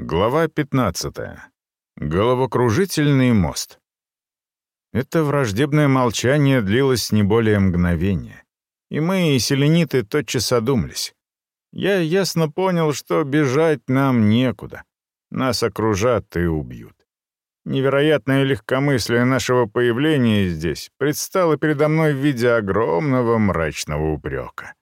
Глава 15. Головокружительный мост. Это враждебное молчание длилось не более мгновения. И мы, и селениты, тотчас одумались. Я ясно понял, что бежать нам некуда. Нас окружат и убьют. Невероятное легкомыслие нашего появления здесь предстало передо мной в виде огромного мрачного упрека.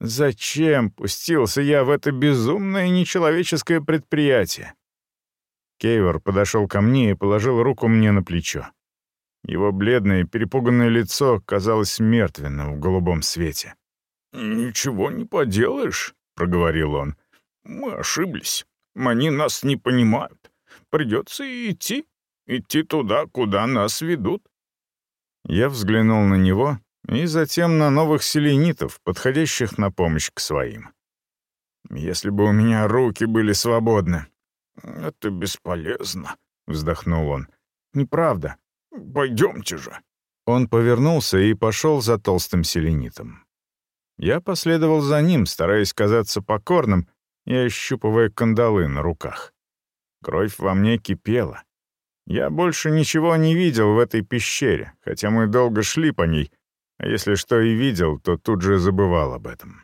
Зачем пустился я в это безумное нечеловеческое предприятие? Кейвор подошел ко мне и положил руку мне на плечо. Его бледное, перепуганное лицо казалось мертвенным в голубом свете. «Ничего не поделаешь», — проговорил он. «Мы ошиблись. Они нас не понимают. Придется идти. Идти туда, куда нас ведут». Я взглянул на него и затем на новых селенитов, подходящих на помощь к своим. «Если бы у меня руки были свободны». «Это бесполезно», — вздохнул он. «Неправда. Пойдемте же». Он повернулся и пошел за толстым селенитом. Я последовал за ним, стараясь казаться покорным и ощупывая кандалы на руках. Кровь во мне кипела. Я больше ничего не видел в этой пещере, хотя мы долго шли по ней, если что и видел, то тут же забывал об этом.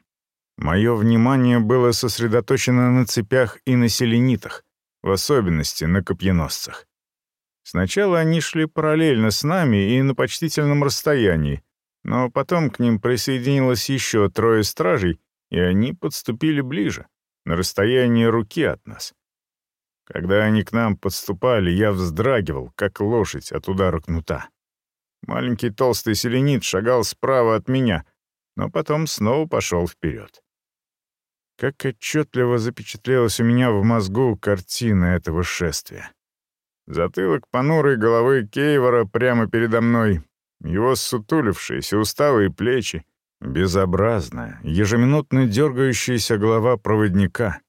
Мое внимание было сосредоточено на цепях и на селенитах, в особенности на копьеносцах. Сначала они шли параллельно с нами и на почтительном расстоянии, но потом к ним присоединилось еще трое стражей, и они подступили ближе, на расстояние руки от нас. Когда они к нам подступали, я вздрагивал, как лошадь от удара кнута. Маленький толстый селенит шагал справа от меня, но потом снова пошел вперед. Как отчетливо запечатлелась у меня в мозгу картина этого шествия. Затылок понурой головы Кейвора прямо передо мной, его сутулившиеся усталые плечи, безобразная, ежеминутно дергающаяся голова проводника,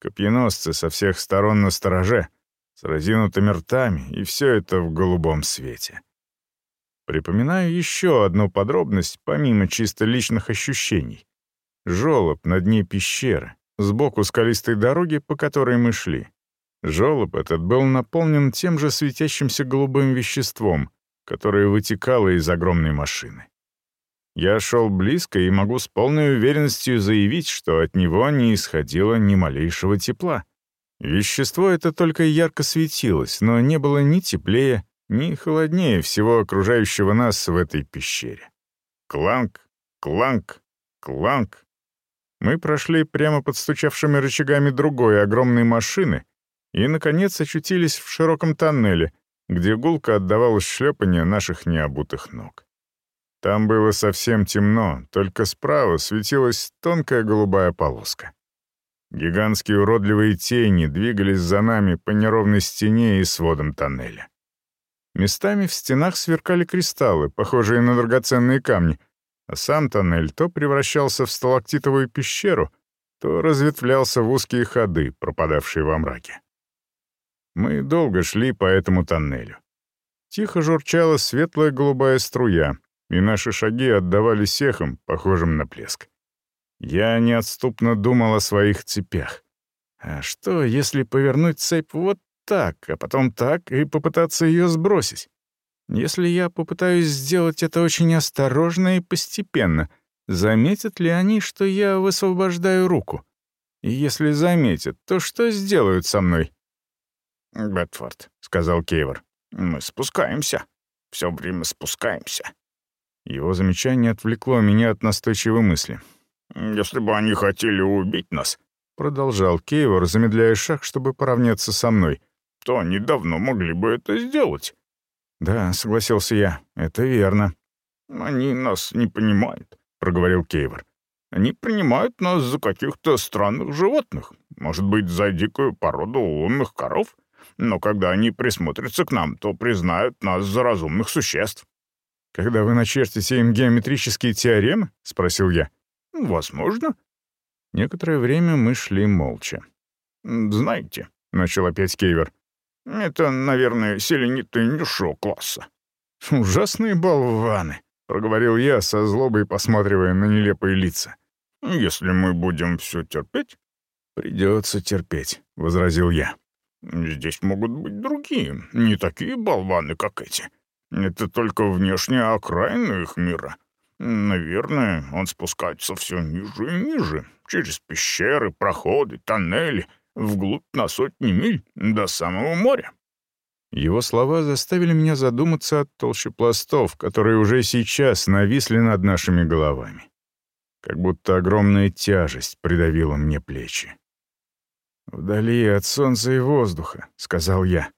копьеносцы со всех сторон на стороже, с разинутыми ртами, и все это в голубом свете. Припоминаю еще одну подробность, помимо чисто личных ощущений. Жолоб на дне пещеры, сбоку скалистой дороги, по которой мы шли. Жолоб этот был наполнен тем же светящимся голубым веществом, которое вытекало из огромной машины. Я шел близко и могу с полной уверенностью заявить, что от него не исходило ни малейшего тепла. Вещество это только ярко светилось, но не было ни теплее, ни холоднее всего окружающего нас в этой пещере. Кланг, кланг, кланг. Мы прошли прямо под стучавшими рычагами другой огромной машины и, наконец, очутились в широком тоннеле, где гулко отдавалось шлепание наших необутых ног. Там было совсем темно, только справа светилась тонкая голубая полоска. Гигантские уродливые тени двигались за нами по неровной стене и сводам тоннеля. Местами в стенах сверкали кристаллы, похожие на драгоценные камни, а сам тоннель то превращался в сталактитовую пещеру, то разветвлялся в узкие ходы, пропадавшие во мраке. Мы долго шли по этому тоннелю. Тихо журчала светлая голубая струя, и наши шаги отдавались эхом, похожим на плеск. Я неотступно думал о своих цепях. А что, если повернуть цепь вот так, а потом так, и попытаться ее сбросить. Если я попытаюсь сделать это очень осторожно и постепенно, заметят ли они, что я высвобождаю руку? И если заметят, то что сделают со мной? «Бетфорд», — сказал Кейвор, — «мы спускаемся. Все время спускаемся». Его замечание отвлекло меня от настойчивой мысли. «Если бы они хотели убить нас», — продолжал Кейвор, замедляя шаг, чтобы поравняться со мной, то они давно могли бы это сделать». «Да», — согласился я, — «это верно». «Они нас не понимают», — проговорил Кейвор. «Они принимают нас за каких-то странных животных, может быть, за дикую породу лунных коров, но когда они присмотрятся к нам, то признают нас за разумных существ». «Когда вы начертите им геометрические теоремы?» — спросил я. «Возможно». Некоторое время мы шли молча. «Знаете», — начал опять Кейвер, это, наверное, селениты низшего класса». «Ужасные болваны», — проговорил я со злобой, посматривая на нелепые лица. «Если мы будем все терпеть», — «Придется терпеть», — возразил я. «Здесь могут быть другие, не такие болваны, как эти. Это только внешняя окраина их мира. Наверное, он спускается все ниже и ниже, через пещеры, проходы, тоннели, вглубь на сотни миль, до самого моря». Его слова заставили меня задуматься о толще пластов, которые уже сейчас нависли над нашими головами. Как будто огромная тяжесть придавила мне плечи. «Вдали от солнца и воздуха», — сказал я.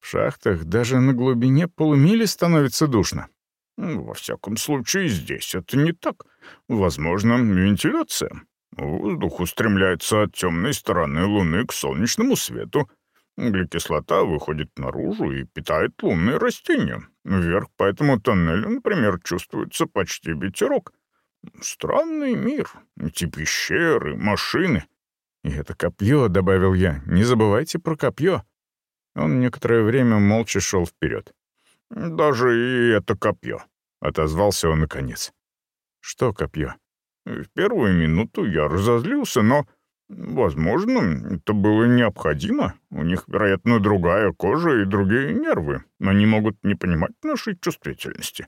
«В шахтах даже на глубине полумили становится душно». «Во всяком случае, здесь это не так. Возможно, вентиляция. Воздух устремляется от темной стороны Луны к солнечному свету. Углекислота выходит наружу и питает лунные растения. Вверх по этому тоннелю, например, чувствуется почти ветерок. Странный мир. Эти пещеры, машины — «И это копье», — добавил я. «Не забывайте про копье». Он некоторое время молча шел вперед. «Даже и это копье», — отозвался он наконец. «Что копье?» «В первую минуту я разозлился, но, возможно, это было необходимо. У них, вероятно, другая кожа и другие нервы. Они могут не понимать нашей чувствительности».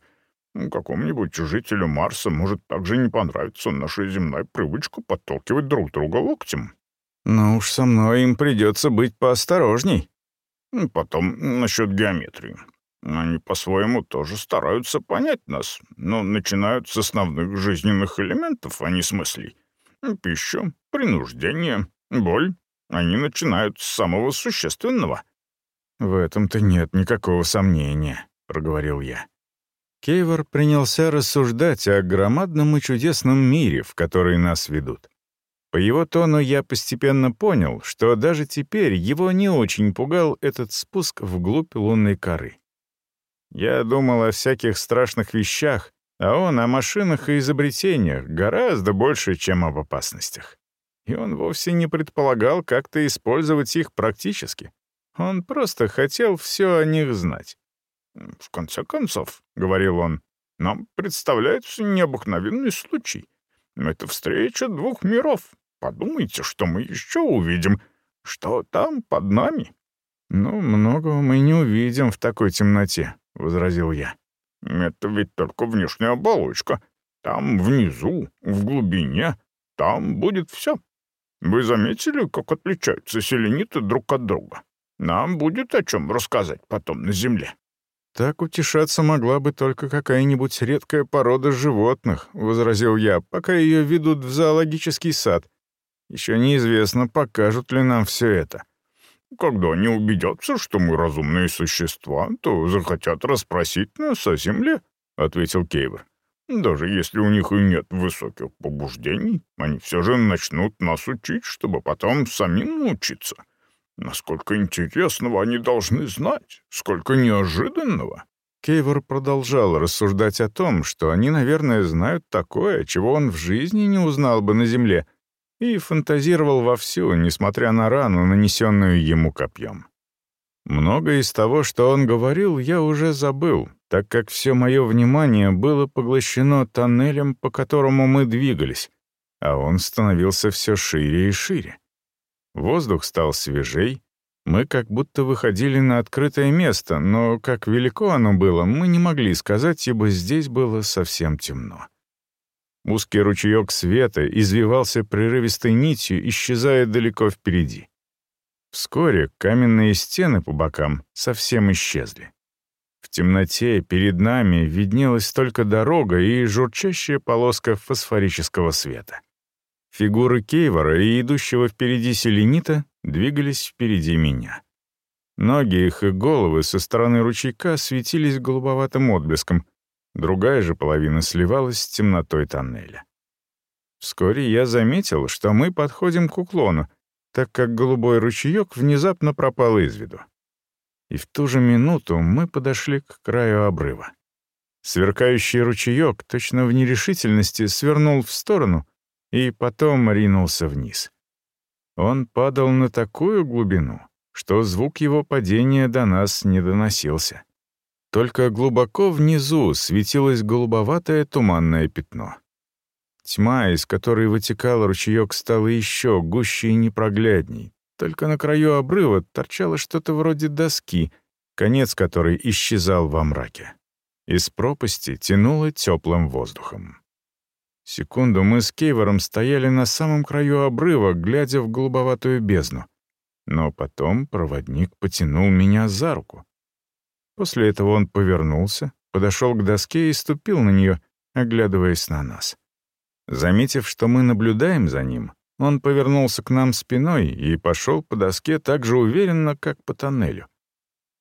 Какому-нибудь жителю Марса может также не понравиться наша земная привычка подталкивать друг друга локтем. Но уж со мной им придется быть поосторожней. Потом насчет геометрии. Они по-своему тоже стараются понять нас, но начинают с основных жизненных элементов, а не с мыслей. Пища, принуждение, боль. Они начинают с самого существенного. «В этом-то нет никакого сомнения», — проговорил я. Кейвор принялся рассуждать о громадном и чудесном мире, в который нас ведут. По его тону я постепенно понял, что даже теперь его не очень пугал этот спуск вглубь лунной коры. Я думал о всяких страшных вещах, а он о машинах и изобретениях гораздо больше, чем об опасностях. И он вовсе не предполагал как-то использовать их практически. Он просто хотел все о них знать. «В конце концов», — говорил он, — «нам представляется необыкновенный случай. Это встреча двух миров, Подумайте, что мы еще увидим. Что там под нами?» «Ну, многого мы не увидим в такой темноте», — возразил я. «Это ведь только внешняя оболочка. Там внизу, в глубине, там будет все. Вы заметили, как отличаются селениты друг от друга? Нам будет о чем рассказать потом на Земле». «Так утешаться могла бы только какая-нибудь редкая порода животных», — возразил я, «пока ее ведут в зоологический сад. Еще неизвестно, покажут ли нам все это. Когда они убедятся, что мы разумные существа, то захотят расспросить нас о Земле, — ответил Кейвер. Даже если у них и нет высоких побуждений, они все же начнут нас учить, чтобы потом самим научиться. Насколько интересного они должны знать, сколько неожиданного. Кейвор продолжал рассуждать о том, что они, наверное, знают такое, чего он в жизни не узнал бы на Земле — и фантазировал вовсю, несмотря на рану, нанесенную ему копьем. Многое из того, что он говорил, я уже забыл, так как все мое внимание было поглощено тоннелем, по которому мы двигались, а он становился все шире и шире. Воздух стал свежей, мы как будто выходили на открытое место, но как велико оно было, мы не могли сказать, ибо здесь было совсем темно. Узкий ручеек света извивался прерывистой нитью, исчезая далеко впереди. Вскоре каменные стены по бокам совсем исчезли. В темноте перед нами виднелась только дорога и журчащая полоска фосфорического света. Фигуры Кейвора и идущего впереди селенита двигались впереди меня. Ноги их и головы со стороны ручейка светились голубоватым отблеском, другая же половина сливалась с темнотой тоннеля. Вскоре я заметил, что мы подходим к уклону, так как голубой ручеек внезапно пропал из виду. И в ту же минуту мы подошли к краю обрыва. Сверкающий ручеек, точно в нерешительности, свернул в сторону и потом ринулся вниз. Он падал на такую глубину, что звук его падения до нас не доносился. Только глубоко внизу светилось голубоватое туманное пятно. Тьма, из которой вытекал ручеек, стала еще гуще и непроглядней. Только на краю обрыва торчало что-то вроде доски, конец которой исчезал во мраке. Из пропасти тянуло теплым воздухом. Секунду мы с Кейвором стояли на самом краю обрыва, глядя в голубоватую бездну. Но потом проводник потянул меня за руку. После этого он повернулся, подошел к доске и ступил на нее, оглядываясь на нас. Заметив, что мы наблюдаем за ним, он повернулся к нам спиной и пошел по доске так же уверенно, как по тоннелю.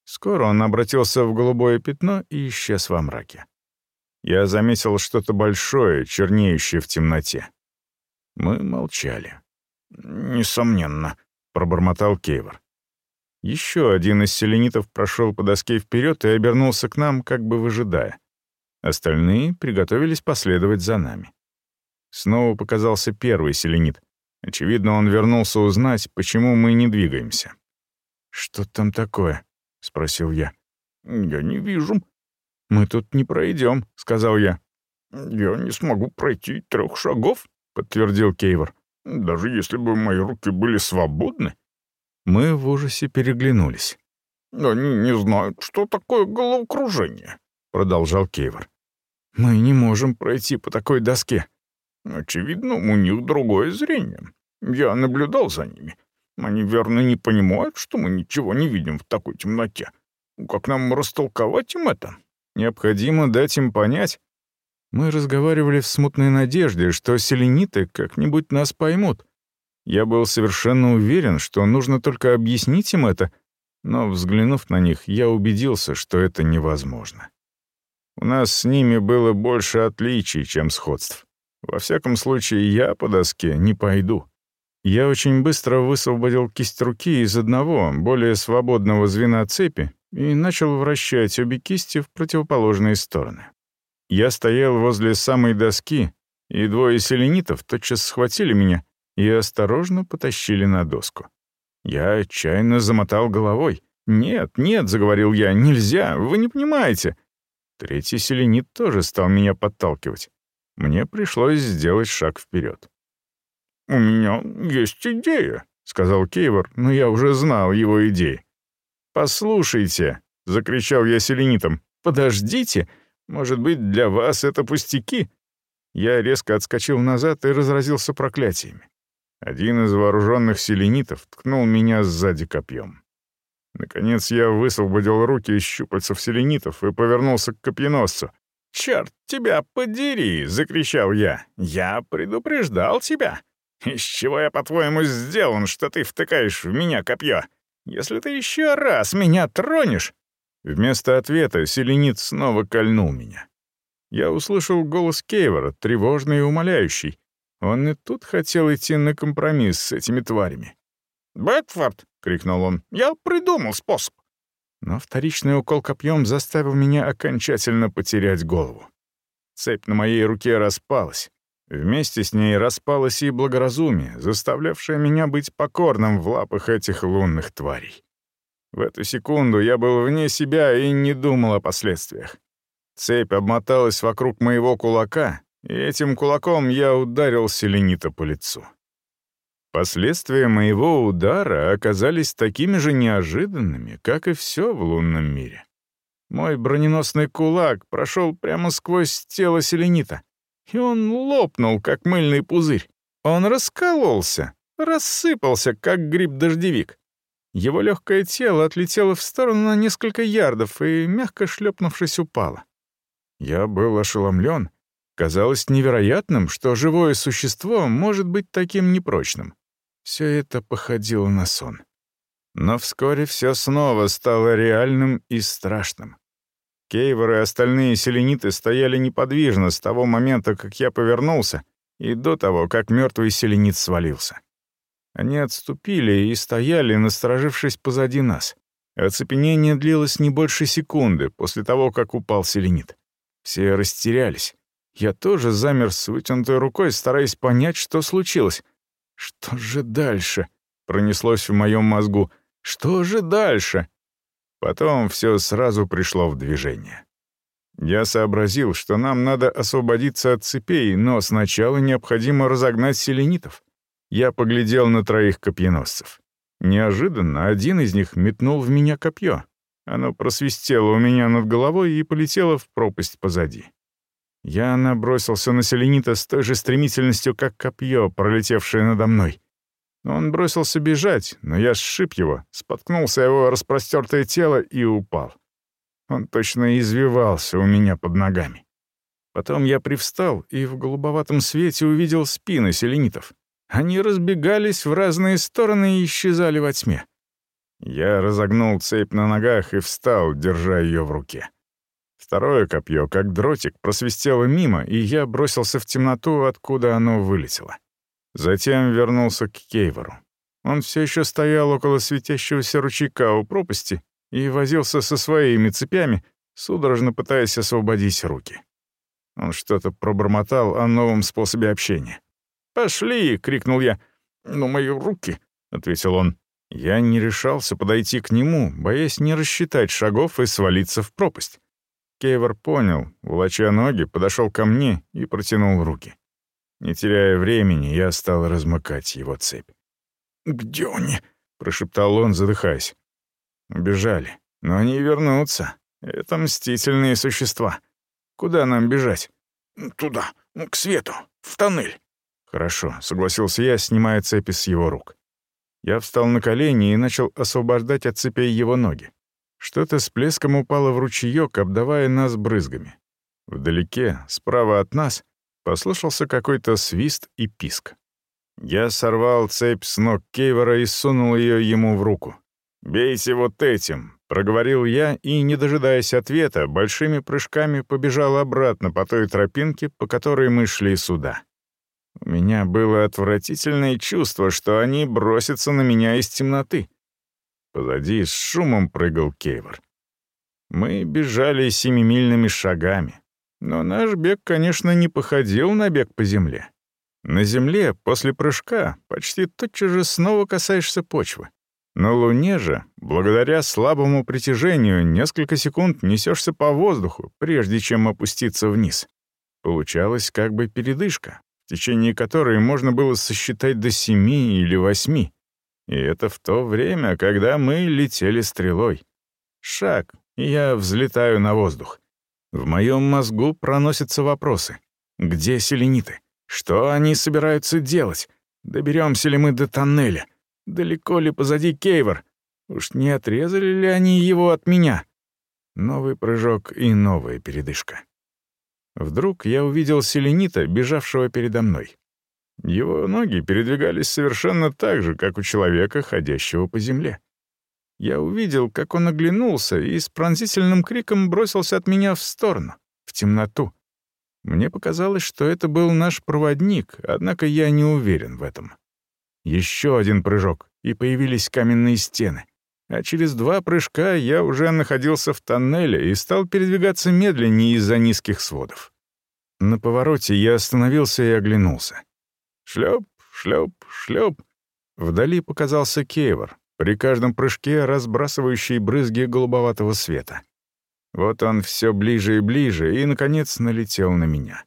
Скоро он обратился в голубое пятно и исчез во мраке. Я заметил что-то большое, чернеющее в темноте. Мы молчали. «Несомненно», — пробормотал Кейвор. Еще один из селенитов прошел по доске вперед и обернулся к нам, как бы выжидая. Остальные приготовились последовать за нами. Снова показался первый селенит. Очевидно, он вернулся узнать, почему мы не двигаемся. «Что там такое?» — спросил я. «Я не вижу». «Мы тут не пройдем», — сказал я. «Я не смогу пройти трех шагов», — подтвердил Кейвор. «Даже если бы мои руки были свободны». Мы в ужасе переглянулись. «Они не знают, что такое головокружение», — продолжал Кейвор. «Мы не можем пройти по такой доске», Очевидно, у них другое зрение. Я наблюдал за ними. Они верно не понимают, что мы ничего не видим в такой темноте. Как нам растолковать им это? Необходимо дать им понять. Мы разговаривали в смутной надежде, что селениты как-нибудь нас поймут. Я был совершенно уверен, что нужно только объяснить им это, но, взглянув на них, я убедился, что это невозможно. У нас с ними было больше отличий, чем сходств. Во всяком случае, я по доске не пойду. Я очень быстро высвободил кисть руки из одного, более свободного звена цепи и начал вращать обе кисти в противоположные стороны. Я стоял возле самой доски, и двое селенитов тотчас схватили меня и осторожно потащили на доску. Я отчаянно замотал головой. «Нет, нет», — заговорил я, — «нельзя, вы не понимаете». Третий селенит тоже стал меня подталкивать. Мне пришлось сделать шаг вперед. «У меня есть идея», — сказал Кейвор, но я уже знал его идеи. «Послушайте», — закричал я селенитом, — «подождите, может быть, для вас это пустяки?» Я резко отскочил назад и разразился проклятиями. Один из вооруженных селенитов ткнул меня сзади копьем. Наконец я высвободил руки из щупальцев селенитов и повернулся к копьеносцу. «Черт тебя подери!» — закричал я. «Я предупреждал тебя. Из чего я, по-твоему, сделан, что ты втыкаешь в меня копье? Если ты еще раз меня тронешь...» Вместо ответа Селенит снова кольнул меня. Я услышал голос Кейвора, тревожный и умоляющий. Он и тут хотел идти на компромисс с этими тварями. «Бэтфорд!» — крикнул он. «Я придумал способ. Но вторичный укол копьем заставил меня окончательно потерять голову. Цепь на моей руке распалась. Вместе с ней распалось и благоразумие, заставлявшее меня быть покорным в лапах этих лунных тварей. В эту секунду я был вне себя и не думал о последствиях. Цепь обмоталась вокруг моего кулака, и этим кулаком я ударил Селенита по лицу. Последствия моего удара оказались такими же неожиданными, как и все в лунном мире. Мой броненосный кулак прошел прямо сквозь тело селенита, и он лопнул, как мыльный пузырь. Он раскололся, рассыпался, как гриб-дождевик. Его легкое тело отлетело в сторону на несколько ярдов и, мягко шлепнувшись, упало. Я был ошеломлен. Казалось невероятным, что живое существо может быть таким непрочным. Все это походило на сон. Но вскоре все снова стало реальным и страшным. Кейвор и остальные селениты стояли неподвижно с того момента, как я повернулся, и до того, как мертвый селенит свалился. Они отступили и стояли, насторожившись позади нас. Оцепенение длилось не больше секунды после того, как упал селенит. Все растерялись. Я тоже замер с вытянутой рукой, стараясь понять, что случилось — что же дальше? Пронеслось в моем мозгу. Что же дальше? Потом все сразу пришло в движение. Я сообразил, что нам надо освободиться от цепей, но сначала необходимо разогнать селенитов. Я поглядел на троих копьеносцев. Неожиданно один из них метнул в меня копье. Оно просвистело у меня над головой и полетело в пропасть позади. Я набросился на селенита с той же стремительностью, как копье, пролетевшее надо мной. Он бросился бежать, но я сшиб его, споткнулся его распростертое тело и упал. Он точно извивался у меня под ногами. Потом я привстал и в голубоватом свете увидел спины селенитов. Они разбегались в разные стороны и исчезали во тьме. Я разогнул цепь на ногах и встал, держа ее в руке. Второе копье, как дротик, просвистело мимо, и я бросился в темноту, откуда оно вылетело. Затем вернулся к Кейвору. Он все еще стоял около светящегося ручейка у пропасти и возился со своими цепями, судорожно пытаясь освободить руки. Он что-то пробормотал о новом способе общения. «Пошли!» — крикнул я. «Ну, мои руки!» — ответил он. Я не решался подойти к нему, боясь не рассчитать шагов и свалиться в пропасть. Кейвор понял, волоча ноги, подошел ко мне и протянул руки. Не теряя времени, я стал размыкать его цепь. «Где они?» — прошептал он, задыхаясь. «Убежали. Но они вернутся. Это мстительные существа. Куда нам бежать?» «Туда, к свету, в тоннель». «Хорошо», — согласился я, снимая цепи с его рук. Я встал на колени и начал освобождать от цепей его ноги. Что-то с плеском упало в ручеёк, обдавая нас брызгами. Вдалеке, справа от нас, послышался какой-то свист и писк. Я сорвал цепь с ног Кейвора и сунул ее ему в руку. «Бейте вот этим», — проговорил я и, не дожидаясь ответа, большими прыжками побежал обратно по той тропинке, по которой мы шли сюда. У меня было отвратительное чувство, что они бросятся на меня из темноты. Позади с шумом прыгал Кейвор. Мы бежали семимильными шагами. Но наш бег, конечно, не походил на бег по земле. На земле после прыжка почти тотчас же снова касаешься почвы. На Луне же, благодаря слабому притяжению, несколько секунд несешься по воздуху, прежде чем опуститься вниз. Получалась как бы передышка, в течение которой можно было сосчитать до семи или восьми. И это в то время, когда мы летели стрелой. Шаг, и я взлетаю на воздух. В моем мозгу проносятся вопросы. Где селениты? Что они собираются делать? Доберемся ли мы до тоннеля? Далеко ли позади Кейвор? Уж не отрезали ли они его от меня? Новый прыжок и новая передышка. Вдруг я увидел селенита, бежавшего передо мной. Его ноги передвигались совершенно так же, как у человека, ходящего по земле. Я увидел, как он оглянулся и с пронзительным криком бросился от меня в сторону, в темноту. Мне показалось, что это был наш проводник, однако я не уверен в этом. Еще один прыжок, и появились каменные стены. А через два прыжка я уже находился в тоннеле и стал передвигаться медленнее из-за низких сводов. На повороте я остановился и оглянулся. Шлеп, шлеп, шлеп. Вдали показался Кейвор, при каждом прыжке разбрасывающий брызги голубоватого света. Вот он все ближе и ближе, и, наконец, налетел на меня.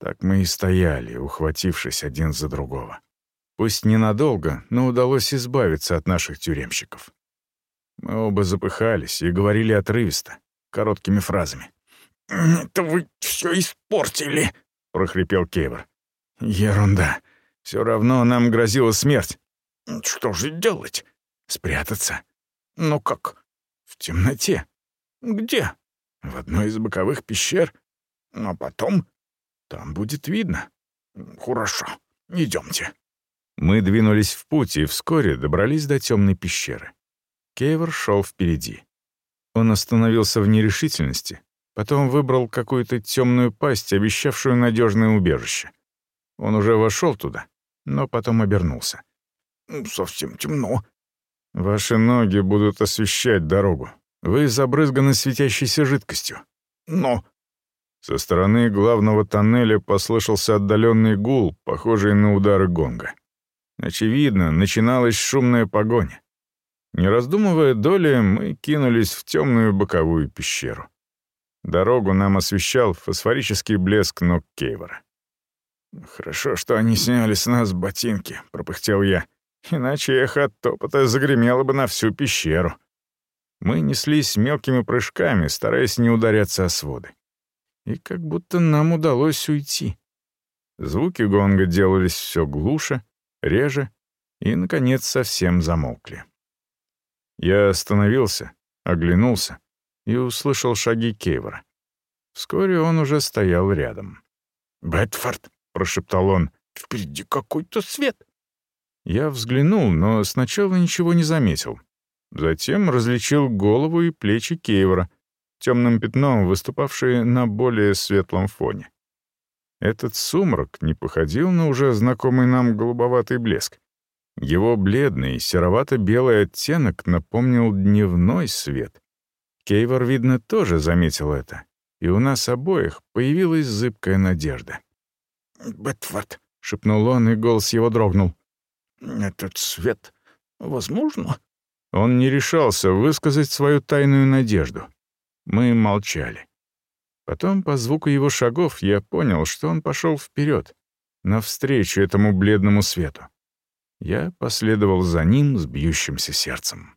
Так мы и стояли, ухватившись один за другого. Пусть ненадолго, но удалось избавиться от наших тюремщиков. Мы оба запыхались и говорили отрывисто, короткими фразами. «Это вы все испортили!» — прохрипел Кейвор. «Ерунда. Все равно нам грозила смерть». «Что же делать?» «Спрятаться». «Ну как?» «В темноте». «Где?» «В одной из боковых пещер». «А потом?» «Там будет видно». «Хорошо. Идемте». Мы двинулись в путь и вскоре добрались до темной пещеры. Кейвор шел впереди. Он остановился в нерешительности, потом выбрал какую-то темную пасть, обещавшую надежное убежище. Он уже вошел туда, но потом обернулся. «Совсем темно». «Ваши ноги будут освещать дорогу. Вы забрызганы светящейся жидкостью». «Но...» Со стороны главного тоннеля послышался отдаленный гул, похожий на удары гонга. Очевидно, начиналась шумная погоня. Не раздумывая доли, мы кинулись в темную боковую пещеру. Дорогу нам освещал фосфорический блеск ног Кейвора. «Хорошо, что они сняли с нас ботинки», — пропыхтел я. «Иначе эхо от топота загремело бы на всю пещеру». Мы неслись мелкими прыжками, стараясь не ударяться о своды. И как будто нам удалось уйти. Звуки гонга делались все глуше, реже и, наконец, совсем замолкли. Я остановился, оглянулся и услышал шаги Кейвора. Вскоре он уже стоял рядом. «Бетфорд», — прошептал он, — «впереди какой-то свет». Я взглянул, но сначала ничего не заметил. Затем различил голову и плечи Кейвора, темным пятном выступавшие на более светлом фоне. Этот сумрак не походил на уже знакомый нам голубоватый блеск. Его бледный, серовато-белый оттенок напомнил дневной свет. Кейвор, видно, тоже заметил это, и у нас обоих появилась зыбкая надежда. «Бетфорд», — шепнул он, и голос его дрогнул. «Этот свет, возможно?» Он не решался высказать свою тайную надежду. Мы молчали. Потом, по звуку его шагов, я понял, что он пошел вперед, навстречу этому бледному свету. Я последовал за ним с бьющимся сердцем.